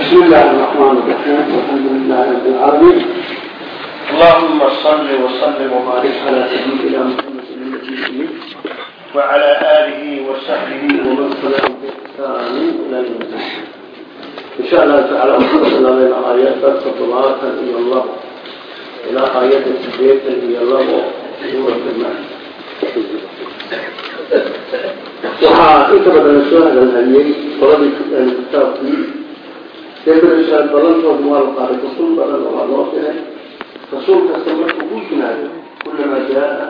بسم الله الرحمن الرحيم الحمد لله رب العالمين اللهم صل وسلم وبارك على سيدنا محمد النبي وعلى آله وصحبه ومن تبعهم بإحسان إلى يوم الدين إن شاء الله تعالى وصلنا بين آيات تطلعات إلى الله إلى آيات البيت إلى الله سورة المعنى inta badan la soo hadalhaliyey qoladii kitaabkii debereshaad balantooda waa la qaaday rasuul badan waa loo diray rasuul kasta markuu u yimaado kulamaa jaa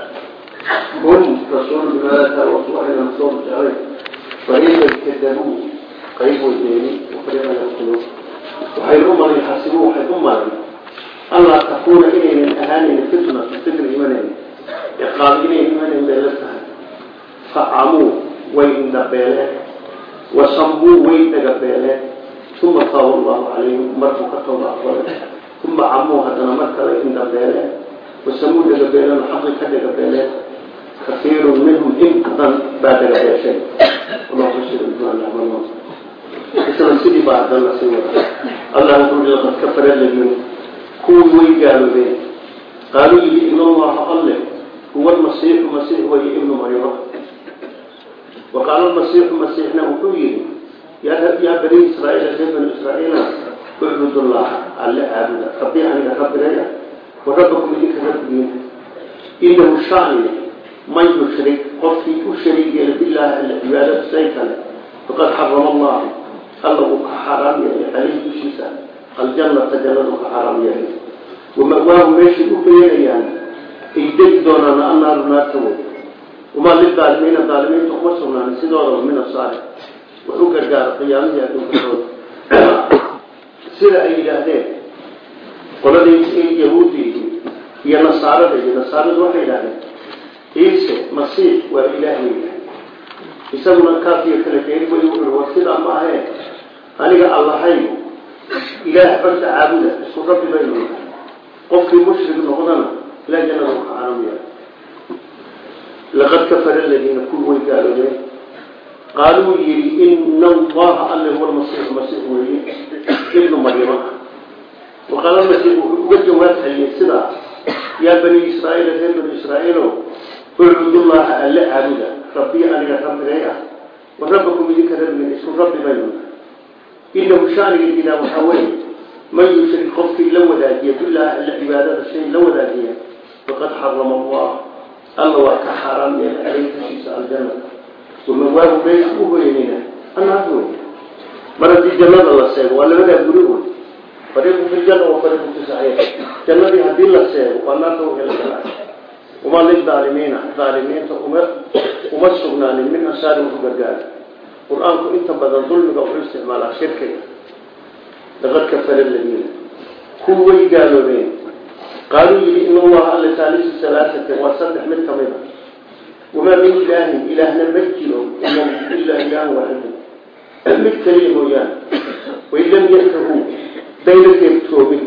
hum rasuul bimaata wasuwaxina soo jeclay fariiqan kadabuu qayb weydeeni wafariiqan yaqtuluun waxay u malay xasibuu waxay u malay allaa takuuna inaynan ahaanin fitna fitna imanayn ciqaab inaynan imanayn bay la tahay facamuu way indhabeeleen wasambuu way dhagabeeleen uma taaba allahu calayhim markuu ka tooba aqbalay uma camuu haddana mar kale indhabeeleen wasamuu dhagabeeleen xaqi ka dhagabeeleen kaiirun minhum in badan baa dhagabeesheen isla sidii baa haddana sii wada. Allah wuxuu i laqad kafara ladin kuwii way gaaloobeen. Qaaluu yidhi in allaha alle huwa lmasiixu masiix way ibnu maryama yaa bani israail ree banu israail ucbud llaha alle caabuda rabbi aniga rabbigeeda wa rabbakum idinka rabbigiin inahu shaani man yushrik qofkii u shariig yeela bilaahi alle cibaadada say kale faqad xarama allahu alla uu ka xaaraam yahay caleyhi dushiisa aljannata jannadu ka xaaraam yahay wamawaahu meeshay u beyenayaan ay degi doonaan annaaru naarta wey wamaa lidaalimiina daalimiinta kuma sugnaan sidoodaa min asaali waa u gargaaro qiyaamadii adduunka sida ay yidhaahdeen. Qoladii yahuudi iyo nasaarada iyo nasaaradu waxay yidhahdeen ciise masiix waa ilaahay yahay isaguna kaafiya kala jeed way u sidaa ma ahee? Aniga allahayn ilaah barta caabuda isku rabbi baynu nahay qofkii mushrik noqdana ilaa jannada u kacanamaya laqad kafara aladiina kuwa way gaaloobeen qaaluu yidhi ina allaha alle huwa lmasiixu masiix weeye ibnu maryama waqaala masiix wuxuu uga jawaabhayay sidaa yaa bani israa'iil reer bani israa'iilo ucbudullaha alle caabuda rabbiy aniga rabbigay ah wa rabbakum idinka rabbiga isku rabbi baynu inahu shaaniga didaa waxaa weye man yushrik qofkii la wadaajiya billaah alle cibaadada shay la wadaajiya faqad xarama allah alla waa ka xaaraameen aleyh kashiisa aljanna waagu meesha u hoyanayna anaas wey mar haddii jannada la seego waa labadaa guri wey fariiqu fi ljanna wa fariiqu fi saxiix. Jannadii haddii la seego waa naarta uhelkala uma lilaalimiina aalimiinta m uma sugnaanin min ansaarin ku gargaara qur'aanku inta badan dulmiga wuxuu isticmaalaa shirkiga. Laqad kafara ladiina kuway gaaloobeen. Qaaluu yidhi in allaha alla taalisu salaasatan waa saddex mid ka mid a ah wamaa min ilaahin ilaahna ma jiro ilaa ilaah waaxid mid keliya mooyaane wain lam yantahu dayna reebtoomin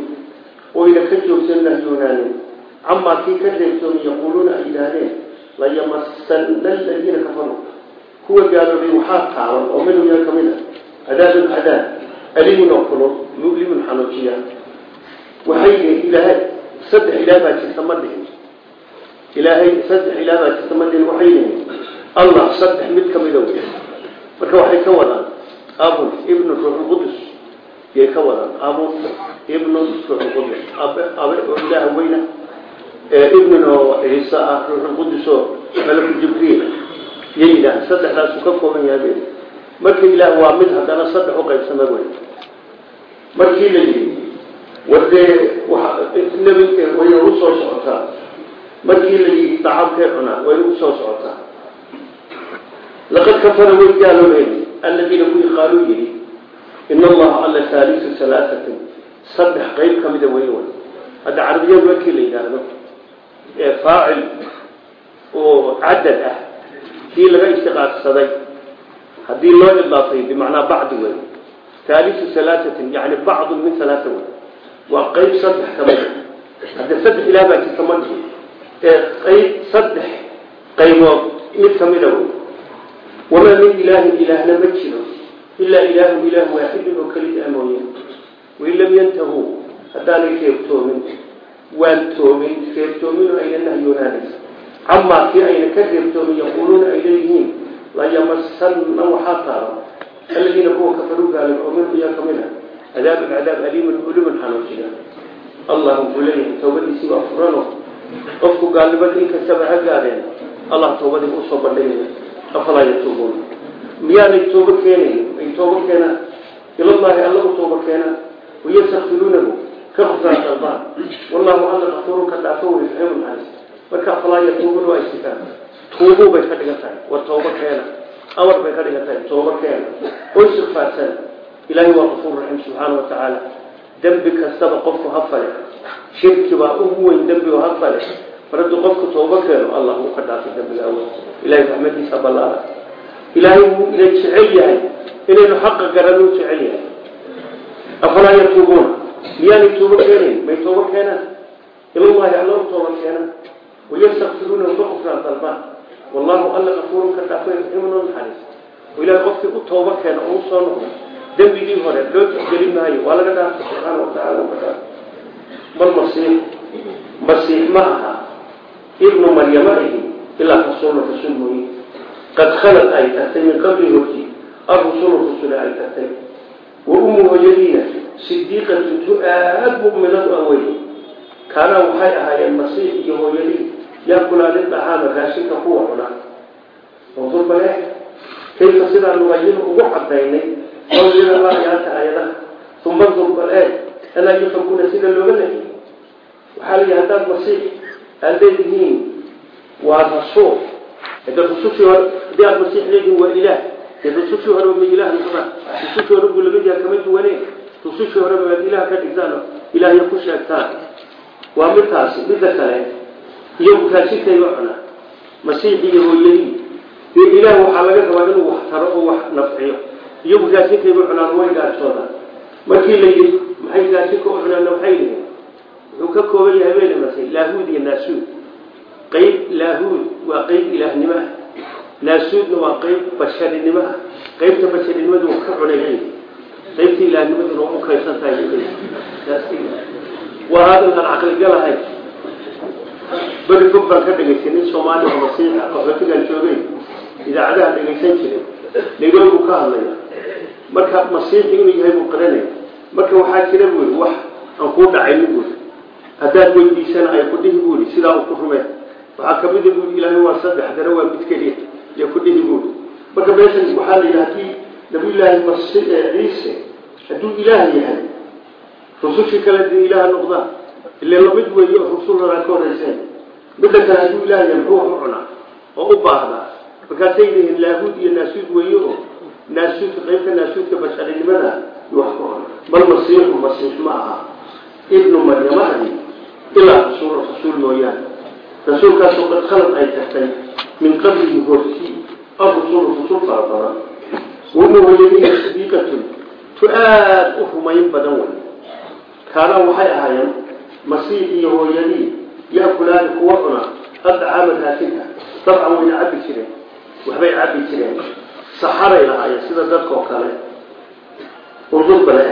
oyna ka joogsan nahyoonaane camaa kii ka reebtoomin yaquuluuna ay yidhaahdeen layamasana aladiina kafaruu kuwa gaaloobay waxaa taaban oo minhum yaa ka mid ah cadaabun cadaab alimun oo kulul mulimun xanuujiya waxay ilaaha baa jirta ma dhihin ilaahay saddex ilaah baa jirta ma dhihin waxay yihiin allah saddex mid ka mida wey marka waxay ka wadaan abun ibnu ruuxulqudus yay ka wadaan abun ibnu ruuxulqudus abe abe oo ilaah weyna. Ibnun oo ciise ah ruuxulqudus oo malaku jibriil. Yay yidhahan saddexdaasu ka kooban yahay marka ilaah waa mid haddana saddex u qaybsama wey markii la yidhi wardee nbi way u soo socotaa markii la yidhi dacabkay cunaa way u soo socotaa laqad kafara way gaaloobeen aladiina kuwii qaaluu yidhi in allaha alla haalisu salaasatin. Saddex qayb ka mida way way hadda carabiyadu markii la yidhaahdo ee faacil oo cadad ah kii laga istiqaaqsaday haddii loo idaafay bimacnaa bacdi wey haalisu salaasatin yani bacdu min salaasa wey waa qayb saddex ka mida hadde saddex ilaah baa jirta ma dhihi ee qayb saddex qaybood mid ka mida wey wamaa min ilaahin ilaahna ma jiro ilaa ilaahu ilaah waaxidun oo kelid a mooye yantahuu haddaanay reebtoomin waan toomin reebtoomin oo ayna nahyoonaanaysa camaa kii ayna ka reebtoomin yaquuluuna ay leeyihiin layamasanna waxaa taala aladiina kuwa kafaruu gaalay oo minhu iyaa ka mid a cadaabun cadaab tawbadiisii baa furano qofku gaalnimada inkastaba ha gaadeen allah tawbadii u soo bandhigaya afalaa yatuubuuna miyaanay toobo keenayn? Ay toobo keenaan? Ilallaahi alla u toobo keenaan. Wayastakfiruunahu ka kufraan dalbaan wallahu alla kafuurun ka dhaafo wey raxiimun naxariis marka afalaa yatuubuuna waa istikaan tuubuu bay ka dhigan tahay war toobo keena amar bay ka dhigan tahay toobo keena oo istikfaarsan ilaahay waa kafuur raxiim subxaana wa tacaala dembi kastaba qofku ha fale shirki baa ugu weyn dembi oo ha fale mar hadduu qofku toobo keeno allah wuu ka dhaafay dembiga awal ilahay raxmadiisa ballaara ilaahay wuu ila jecel yahay. Inaynu xaqa garan u jecel yahay. Afalaa yatuubuuna miyaanay toobo keenayn? May toobo keenaan? Ilallahi alla u toobo keenaan. Wayastakfiruuna uga kufraan dalbaan. Wallahu alla kafuurun ka dhaafay raxiimun naxariis ilahay qofkii u toobo keena oo u soo noqdo dembigii hore loo tixgelin maayo waa laga dhaafay subxaana wa tacala ka dhaafay bal masiix masiix ma aha ibnu maryama ihi ilaa rasuulna rasuul mooye qad khalad ay tagtay min qabli horti arusulu rusule ay tagtay wa ummu hooyadiina sidiiqatu tu aad mu'minadu ah wey kaanaa waxay ahaayeen masiix iyo hooyadii yaakulaani dacaama raashinka kuwa cuna undur bale kayfa sidaa nubayinu ugu cadaynay aayaata aayadaha uma ndur bale anaa yufakuuna sida looga leeyay waxaa layihi haddaad masiix aad leedihiin waa rasuul hada rusushii hore haddii aad masiix leedihiin waa ilaah dee rusushii horeba ma ilaah noqdaan rusushii hore buu laga yaha kama duwaneen rusushii horeba waad ilaah ka dhigtaan oo ilaahya ku sheegtaan waa midtaasi midda kale iyagu raashinkayga cunaa masiixi iyo hooyadii dee ilaah waxaa laga rabaa inuu wax taro oo wax nafciyo iyagu raashinkayga cunaan way gaajoodaa markii la yidhi maxay raashinka u cunaanna waxay yihiin wuxuu ka kooban yahay bayna masay laahuud iyo naasuud. Qayb laahuud waa qayb ilaahnimo ah naasuudna waa qayb basharinimo ah qaybta basharinimadu ka cunay qaybta ilaahnimaduna u kaydsan tahay waa hadal aan caqligalahay beri fog baan ka dhagaystay nin soomaali oo masiixa qaxootigaan joogay idaacadaha dhagaysan jiray nairobi buu ka hadlaya marka masiixi inuu yahay buu qaranaya marka waxaa jira buuri wax aan kuu dhacayni buuri haddaad weydiisana ay ku dhihi buuri sidaa uu ku rumeen waxaa kamida buuri ilaahay waa saddex dana waa mid keliya. Iyo ku dhihi buuri marka meeshan waxaa la yidhi haddii nabiyullaahi ciise hadduu ilaah yahay rusushii kale dee ilaah noqdaan ile la mid weeyo rusul horaa ka horeyseen midda kale hadduu ilaah yahay muxuu wax u cunaa? Oo u baahdaa markaasay yihiin laahuud iyo naasuud weeye oo naasuudka qaybta naasuudka basharinimada iyo wax ku cuna bal masiixu masiix ma aha. Ibnu maryamahdi ilaa rasuul rasuul mooyaane. Rasuulkaasoo qad khalad ay tagtay min qablihi hortii arusulu rusul fara badan. Sidiiqatun tu aad u rumayn badan wey kaanaa waxay ahaayeen masiix iyo hooyadii. Yaakulaani kuwa cuna addacaama raashinka dabcan wayna cabbi jireen waxbay cabbi jireen. Saxaray lahaayeen sida dadkao kale. Urdurba le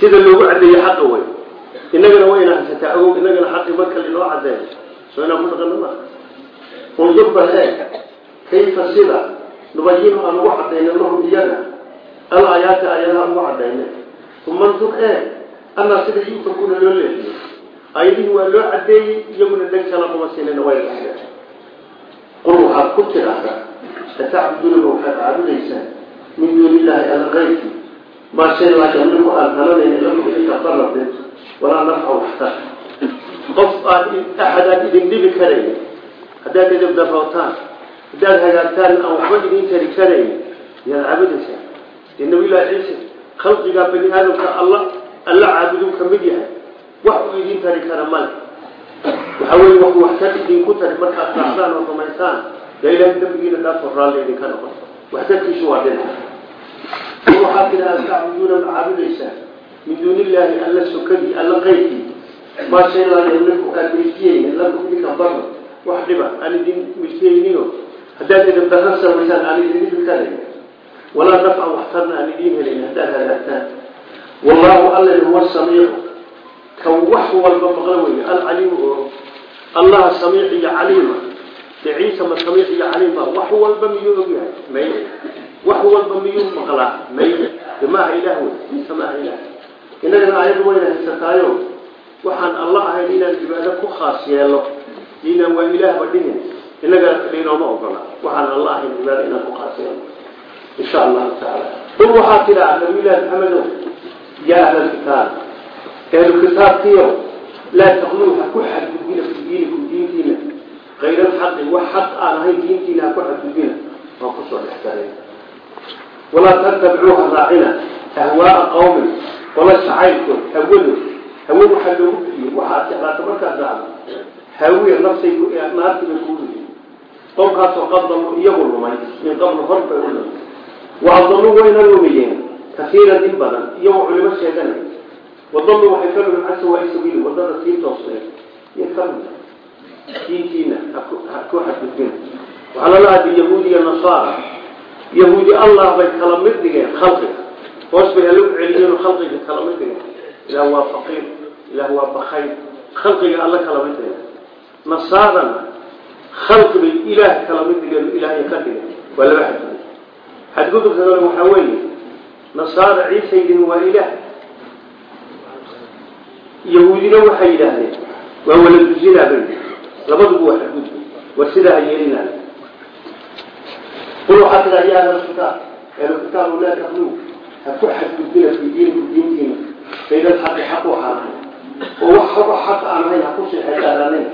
sida loogu caddeeyo xaqa wey inagana wayna haysataa agow inagana xaqi marka linoo caddeeyo soo inaan ku dhaqano maa urdurba le kayfa sida? Nubayinu aan ugu caddayna lahum iyaga. Al aayaati aayadaha ugu caddayna uma ndur ee anaa sida yuufakuuna loo leexiyo ayadihii waa loo cadeeyey iyaguna dheg kala dhaxdeen qul waxaad ku tidhaahdaa atacbuduuna waxaad caabudaysaan min duuni illaahi alla qayrkii maa shay laa yamliku aan halanayna lakum idinka darabin walaa nafca waxtar qof aad axad aad idin dhibi karayn haddaad idibdarootaan haddaad hagaagtaan aan waxba idin tari karayn yaad caabudaysaan dee nabiyullaahi ciise khalqigaa bani aadamka alla alla caabuduu ka mid yahay. Wax uu idin tari kara male waxaa weye wax waxtar idinku tari markaad raacdaan oo rumaysaan dee ilahay dambigiina dhaafo raalli idinka noqon. Waxtarkiisu waa dhinac waxaad tidhaha tacbuduuna ma caabudaysaan min duuni illaahi alla sokadii alla qaydkii maa shay laa yamliku aan milkiyeynin lakum idinka barra wax dhiba aan idin milkiyeynino haddaad idin darra samaysaan aan idin dhibi karayn walaa nafca waxtarna aan idiin helayn haddaad hagaagtaan wallaahu alle huwa samiicu. Ka wax walba maqlo weeye alcaliimu oo allaha samiic iyo caliima dee ciisa ma samiic iyo caliima wax walba miyuu ogyahay may. Wax walba miyuu maqlaa? May. De maaha ilaah wey ciise maaha ilaah innagana aayaddu wayna haysataayo. Waxaan alla ahayn inaan cibaado ku khaas yeelo. Inaan waa ilaahba dhihin innaga dhinooma ogola. Waxaan alla ahayn cibaado inaan ku khaas yeelo. Insha allahu tacaala. Qul waxaa tidhaa nabiyullaahi maxamedow yaa ahlalkitaab ahlu kitaabkiyo laa taqluu ha ku xadgudbina fi diinikum diintiina kayr alxaqi wax xaq aan ahayn diintiina ha ku xadgudbina waan ku soo dhextaray walaa tattabicuu ha raacina ahwaaa qawmin qola jacaylkood hawadood hawe waxaa loogu bixiyey waxaad jeclaato markaad raacdo hawiya nafsay naartii bay kuu riyi qowmkaasoo qadaluu iyagu lumay min qablu hor bay u lumay wa adaluu wayna lumiyeen kasiiran in badan iyagoo culimo sheeganay wadaluu diintiina ku xadgudbina waxaa lala haddi yahuudi iyo nasaara. Yahuudi allah bay kala mid dhigeen khalqiga. Hoos bay alla u celiyeen khalqiga kala mid dhigeen. Ilaah waa faqiir ilaah waa bakayr khalqiga alla kala mid dhigeen. Nasaarana khalqi bay ilaah kala mid dhigeen ilaahay ka dhigeen. Waa laba xadgudub. Xadgudubka kale waxaa weeye nasaara ciisa yidhin waa ilaah. Yahuudina waxay yidhaahdeen waa waladuzinaa bay labaduba waa xadgudub waa sidaa yeelinaya qul waxaa tidaa yaa ahlulkitaab ahlulkitaabu laa taqluu ha ku xadgudbina fii diinikum diintiina. Bayna alxaqi xaq waxaan ahayn oo wax haba xaq aan ahayn ha ku seexeesaaraanina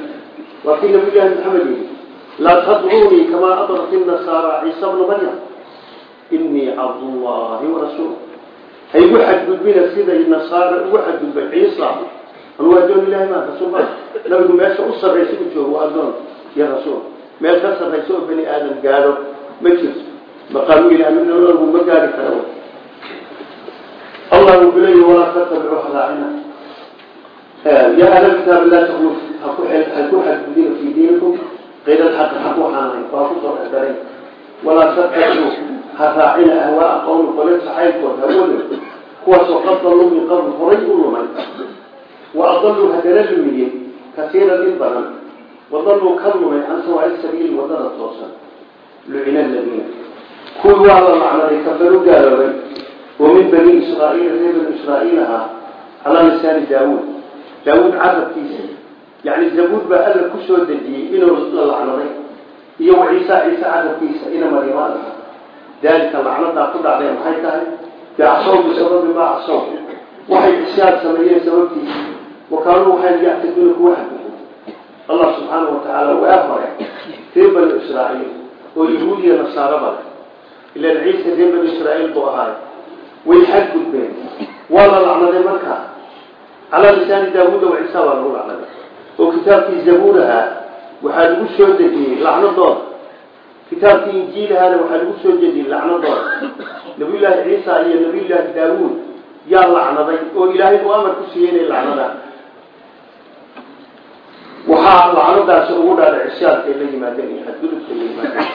waa kii nabiyullaahi maxamed yidhi laa tadruunii kamaa adrat inasaara ciisa bnu maryam. Inii cabdullaahi warasuul ha igu xadgudbina siday nasaara ugu xadgudbay ciisa anuu addoon ilahi maa rasuul maa nabigu meesha u sarraysa u joogo waa addoon iyo rasuul. Meel ka sarraysa oo bani aadam gaadho ma jirto. Maqaamu ilaah midna nabigu ma gaari kara allah wuxuu leeyahi walaa tattabicu haraacina yaa ahla kitaab laa taqluu ha ku xadgudina fii diinikum. Kayr alxaqi xaq waxaan ahayn waa ku soo xedaray walaa tattabicu ha raacina ahwaaa qowmi qole saxaybkood hawada kuwaasoo qad daluu min qabl horay u lumay wa adaluu hadana lumiyey kasiiran in badan wadaluu ka lumay can sawaa'i sabiili waddada toosan lucina aladiina kuwii waa la lacnaday kafaru gaaloobay oo min bani israaiila reer bani israaiil ahaa calaa lisaani daawuud daawuud carabkiisa yani zabuud baa alla ku soo dejiyey inuu la lacnaday iyo wa ciisa ciise carabkiisa ina maryama aha daalika lacnadaa ku dhacdeen maxay tahay bicasow casow waxay yactaduuna kuwa xadgudbo allah subxaanahu watacaala waa hore reer bani israaiil oo yahuudiya nasaaraba leh ilan ciise reer bani israaiil buu ahaay way xadgudbeen waa la lacnaday markaa calaa lisaani daawuuda wa ciisa baa lagu lacnaday oo kitaabkii zabuuraha waxaa lagu soo dejiyey lacnadooda kitaabkii injiilahaana waxaa lagu soo dejiyey lacnadooda nabiyullaahi ciisa iyo nabiyullaahi daawuud yaa lacnaday oo ilaahay uu amar ku siiyey waxaa lacnadaasi ugu dhaadha cisyaadkay la yimaadeen iyo xadgudubkay la yimaadeen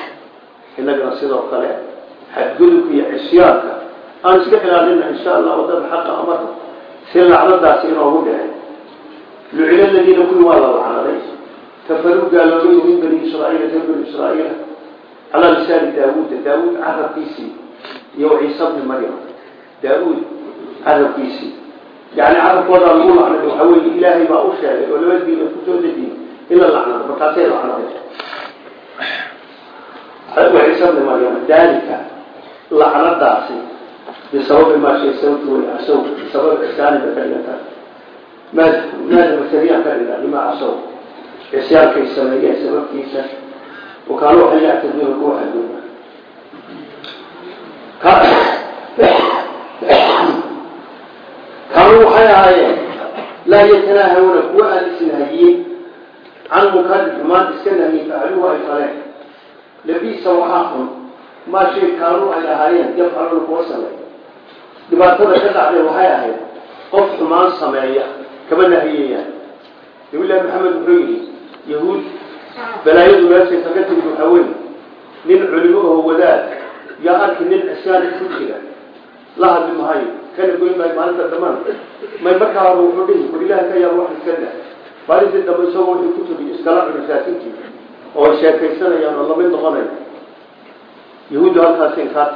innagana sidoo kale xadgudubka iyo cisyaadka. Aan iska ilaalina insha allah waddada xaqa amarka. Si lacnadaasi inoogu dhicin lucina ladiina kuwii waa la lacnaday. Kafaruu gaaloobay min bani israaiila reer bani israaiila calaa lisaani daawuuda daawuud carabkiisii iyo ciisa bni maryam. Daawuud carabkiisii yani carabkoodaa lagu lacnaday waxaa weeye ilaahay baa u sheegay oo laba diin ku soo dejiyey in la lacnado markaasay lacnaday ciisa bni maryam daalika lacnadaasi bisababi maa shay sababti wey casow bisabab cisyaaniba ka dhigantaa maad maada masariyan ka dhiga lima casow cisyaankay sameeyeen sababtiisa wakaanu waxay kaanuu waxay ahaayeen laa yatanaahawna kuwa aan isnahiyin can munkari xumaan iska nahiyin facluhu ay faleen. Labisa waxaa xun maa shay kaanuu ay ahaayeen yafcaluuna kuwa sameey dhibaatada ka dhacday waxay ahayd qof xumaan sameeya kama nahiyayaan nabilahi maxamed wuxuu yidhi yahuud balaayadu meeshay kaga timid waxaa weeye nin culimo oo wadaad yaa arki nin cisyaani ku jira. La hadli mahayo kana goyn maayo oo sheekaysanayaan oo la mid noqonaya yahuuddu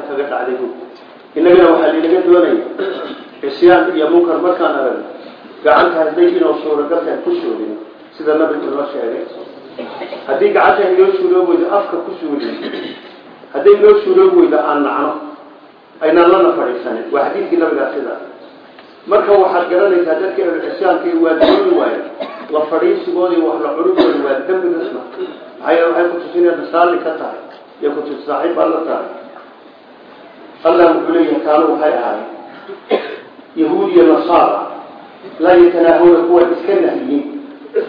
kaga dhacday bu innagana waxaa doonaya cisyaan iyo munkar markaan aragno gacanta hadday inoo suuragalkaan ku sida nabigu inoo sheegay haddii gacanta inoo suuroob weydo afka ku suulin hadday inoo suuroob weydo aan nacno aynaan lana fadhiisanin waa xadiidkii nabigaa sidaas marka waxaad garanaysaa dadka ehlucisyaanka waa dooni waayo la fadhiisigooda wax la curugooda waa dembi isma maxaa yeele waxay kutusinaya masaali ka tahay? Iyo kutus saaxiib baa la tahay. Allah wuxuu leeyahay kaanu waxay ahaay yahuud iyo nasaara laa yatanaahuna kuwa iska nahyin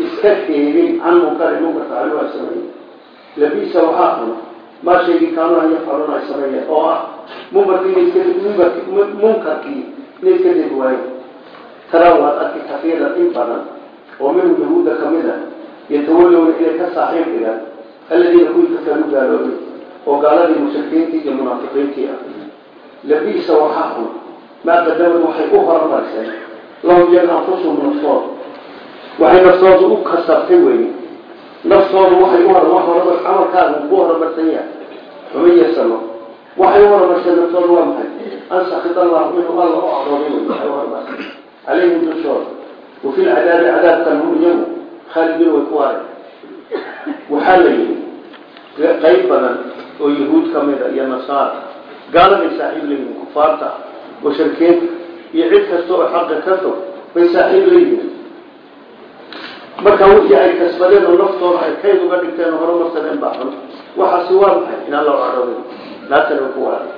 iska reebin can munkari munkarka allu ay sameeyeen. Labisa waxaa xun maa shaygii kaanu an yafcaluuna ay sameeyeen oo ah munkarkii inay iska reebi waayeen taraa waad arki kafiiran in badan oo minhum yahuudda ka mid a yatawallowna inay ka saaxiib dhigaan alladiina kuwii kafaru gaaloobay oo gaaladii mushrikiintii iyo munaafiqiintii ah labisa waxaa xun maa qadamad waxay u horumariseen lahum iyaga anfusum naftooda waxay naftooda u kasabtay weye naftooda waxay u horumar camalkaaga ku horumarsan yahay xumayasano waxay u naftooda waa maxay an sakid allahu inuu alla u horumarsan calayhim dushooda wafi lcadaabi cadaabkan hum iyagu khaalidiin way ku waareen waxaa la yidhi qayb badan oo yahuud ka mida iyo nasaara gaaladay saaxiib leeyihiin kufaarta mushrikiinta iyo cid kasta oo xaqa ka fog bay saaxiib leeyihiin marka wixii ay kasbadeen oo naftooda ay way ku waaday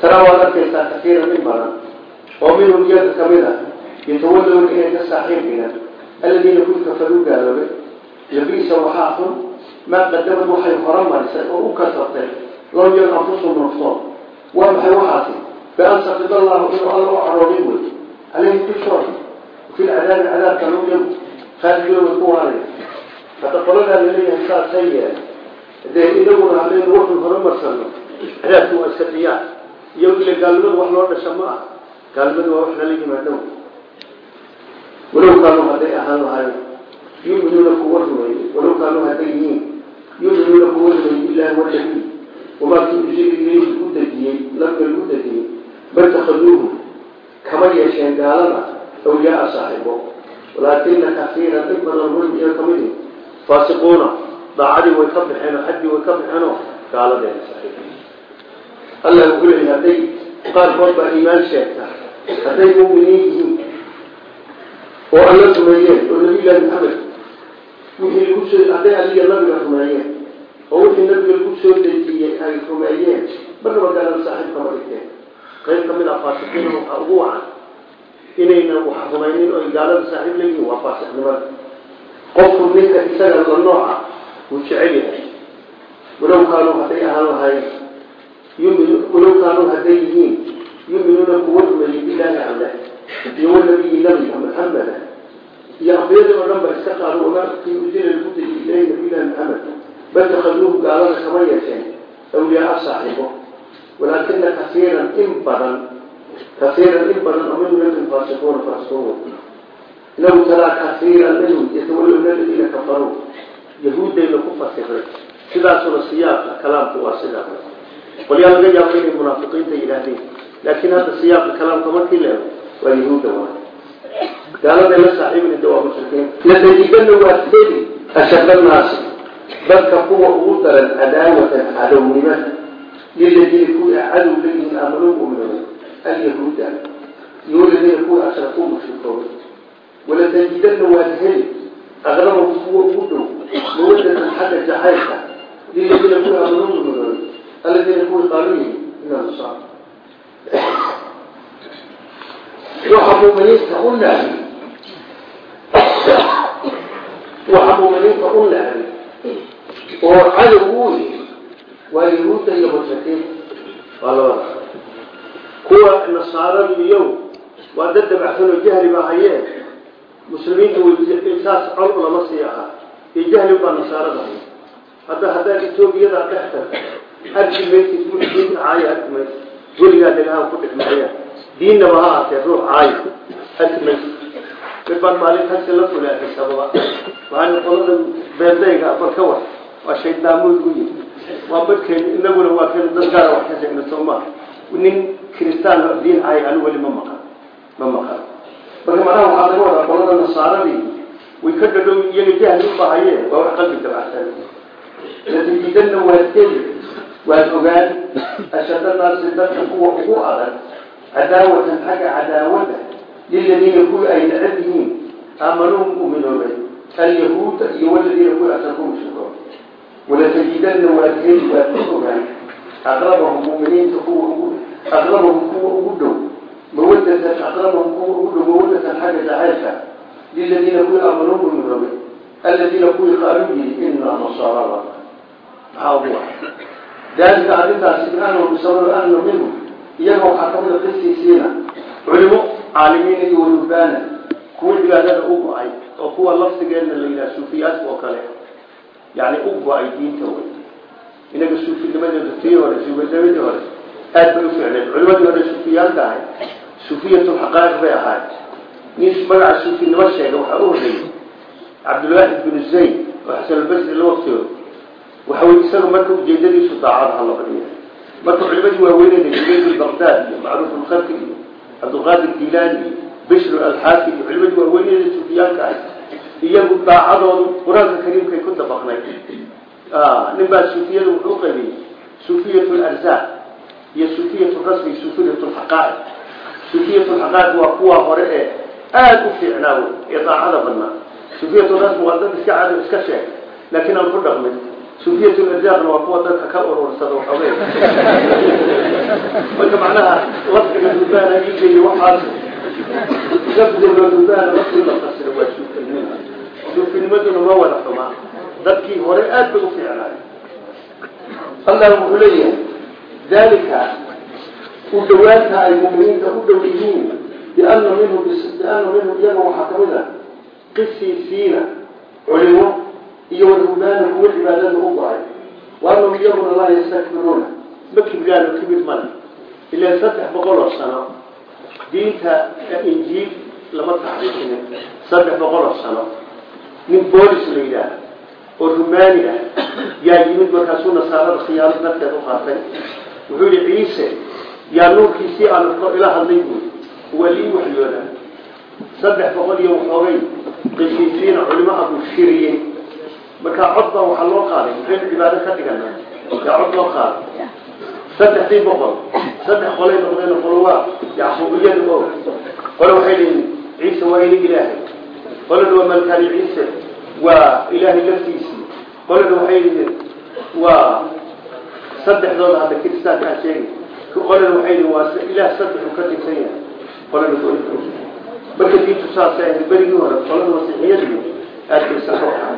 tana waad arkaysaa kasiiran in badan oo minhum iyaga ka mid a yatawallowna inay ka saaxiib dhigaan alladiina kuwii kafaruu gaaloobay labiisa waxaa xun maa qadamad waxay horumarisay oo u kasabtay lahum iyaga anfusum naftood waa maxay waxaasi bian sakid allahu inuu alla u cadhoobin wey calayhim dushooda fi lcadaabi cadaabka yagu khaalidiina way ku waaraya hadda qoladaa la leeyahay saasay yeel dee inaguna haddaynu waxun horumarsano cadaabki waa iska diyaar. Iyo ile gaalnimadu wax loo dhasha ma ah gaalnimadu waa wax lala yimaado. Walow kaanuu hadday ahaan lahayn yuminuuna kuwa rumeeyey. Walow kaanuu hadday yihiin yuminuuna kuwa rumeeyey billahi wanabiy wamaa kii ushiri ilayhi u dejiyey nabiga lagu dejiyey martakhaduuhu kama yeesheen gaalada awliyaaa saaxiibo. Walaakina kasiiran in badan hum iyo kamidi faasiquuna daacadii way ka baxeen oo xaggii way ka baxeenoo gaaladeena saaxiib allah wuxuu leeyahay hadday qaarkood baa iimaan sheegta hadday muuminiin yihiin oo alla rumeeyeen oo nabiyullaahi maxamed wixii lagu soo hadday aliga nabiga rumeeyeen oo wixii nabiga lagu soo dejiyey ay rumeeyeen marnaba gaalada saaxiib kama dhigteen. Qayb ka mid ah faasiqiina waxaa ugu wacan inayna wax rumaynin oo gaalada saaxiib leeyihiin waa faasiqnimada. Qofku ninka isaga la nooca wuu jecel yahay. Walow kaanuu hadday ahaan lahayn walow kaanuu hadday yihiin yuminuuna kuwa rumeeyey bilaahi alle iyo wanabiyi nabiga maxameda iyo ambiyadii oo dhan ba iska qaado wamaakii usila lagu dejiy ilayhi nabiyillahi maxamed bal takhaduuhu gaalada kama yeesheen awliyaaa saaxiibo. Walaakina kasiiran in badan kasiiran in badan oo minhum faasiquuna faasiquun inagu taraa kasiiran minhum yatawallawna aladiina kafaruu yahuuddayna ku fasiray. Sidaasuna siyaaqka kalaamku waa sidaa qolyaa laga yaabo inay munaafiqiinta yidhaahdeen laakiin hadda siyaaqa kalaamka markii leego waa yahuudda waa. Gaaladay la saaxiibina de waa mushrikiin. Latajidana waa teli ashadda naasi. Dadka kuwa ugu daran cadaawatan cadownimada liladiina kuwii cadow leeyihiin aamanuu mu'minuun alyahuuda iyo waladiina kuwii ashrakuu mushrikoobay walatajidana waad heli aqrabahum kuwa ugu dhow mawadatan xagga jacaylka liladiina kuwii aamanuu mu'minuun aladiina kuwii qaaluu yihi ina nusaar waxa muminiinta u nacay waxa muminiinta u nacay oo cadow uu yihi waa yahuudda iyo mushrikiinta waa labada kuwa nasaaradu iyow oo jahli baa nasaarada haya hadda haddaad etoobiyada dhex tagto arki maysid muslimiinta caaya arki maysid weligaa dhagahaan ku dhex maayaan diinnaba ha aatee ruux caayo arki mayso mid baan maalin tagsi la fulay adisababa waxaan qolada beerdayga bal ka war. Waa shaydaamood u yimi waa badkeen inaguna waa kan dad gaara wax ka sheegna sooma nin kristaan diin caay anu weli ma maqan. Ma maqan. Marka macnaha waxaa laga wadaa qolada nasaaradii way ka dhadhow iyaga jahli u bahayeen waa wax qalbi dabacsan natiijadanna waad heli waad ogaan ashadanaasi dadka kuwa ugu adag cadaawatan xagga cadaawada liladiina kuwii ay necab yihiin aamanuu mu'minoobay alyahuuda iyo waladiina kuwii asarku mushrigoon walatajidanna waad heli waad ku ogaan aqrabahum muminiinta kuwa ugu aqrabahum kuwa ugu dhow mawadatan aqrabahum kuwa ugu dhow mawadatan xagga jacaylka liladiina kuwii aamanuu mu'minoobay aladiina kuwii qaaluu yidhi inaa nasaara maxaa ugu ah dalika arrintaasi biannahu bisabab anna minhu iyaga waxaa ka mida qisiisiina culimo caalimiina iyo warubaana kuwa cibaadada u go'ay oo kuwa laftigeedna la yidhaha suufiyaadka oo kale yani u go'ay diinta wey inaga suufinimadeedu tii hore suufinimadii hore aad bay u ficneed culimadii hore suufiyaadka ahay suufiyatulxaqaa'iq bay ahaay nin magaca suufinimo sheega waxaa u horreeyey cabdulwaaxid binu zayd oo xasanulbasri la waqtiyooda waxa wey isaga marka ujeedadiisu daacad ha la badiya marka culimadii waaweyneyda jubayd baqdaad iyo macruuf lkharki iyo cabdulqaadir dilaani iyo bishr alxaafi iyo culimadii waaweyneyda suufiyaanka ahay iyagu daacadoodu qur'aanka kariimkay ku dabaqnay nin baa suufiyada wuxuu u qaybiyey suufiyat larzaq iyo suufiyat rasmi suufiyat lxaqaa'iq suufiyat lxaqaa'iq waa kuwa hore ee aada u fiicnaa ee daacada badnaa. Suufiyat rasmi waa dad iska cado iska sheeg. Laakiin aan ku dhaqmin suufiyat larzaqna waa kuwa dadka ka urursada waxoogay marka macnaha lafdiga dubaana igeeya waxaas. Lafdiga dubaana lafdi la fasira waa suufinima suufinimaduna ma wada xumaa dadkii hore aad bay u fiicnaay allah wuxuu leeyahay dalika u dhawaanta ay muminiinta u dhow yihiin biana minhu biana minhu iyaga waxaa ka mid a qisiisiina culimo iyo warubaana kuwa cibaadada u go'ay. Waanahum iyaguna laa yastakbiruuna ma kibraano kibir male. Ilaa saddex boqol oo sano diinta injiil lama taxriifinin saddex boqol oo sano nin boolis la yidhaah oo rumaani ah yaa yimid markaasuu nasaarada khiyaano darteed u qaatay. Wuxuu yihi ciise yaa nuurkiisii aan ko ila hadlay buy waa lii waxyooda saddex boqol iyo waxoogay qisiisiina culimo abuu shiriyey markaa cod baa waxaa loo qaaday maxaynu cibaado ka dhigana yaa cod loo qaaday. Saddexdii boqol saddex qolay noqdeen qolo waa yacquubiyada o qole waxay dhihin ciise waa ilig ilaahay. Qolana waa malkaani ciise waa ilaahay laftiisii qolana waxay yihiin waa saddexdooda hadda kiristaanka aan sheegi qolana waxay yihiin waa ilaah saddexu ka tirsan yahay marka diintu saasa berigii hore qolada wasiixiyadu aadkaysa soo aay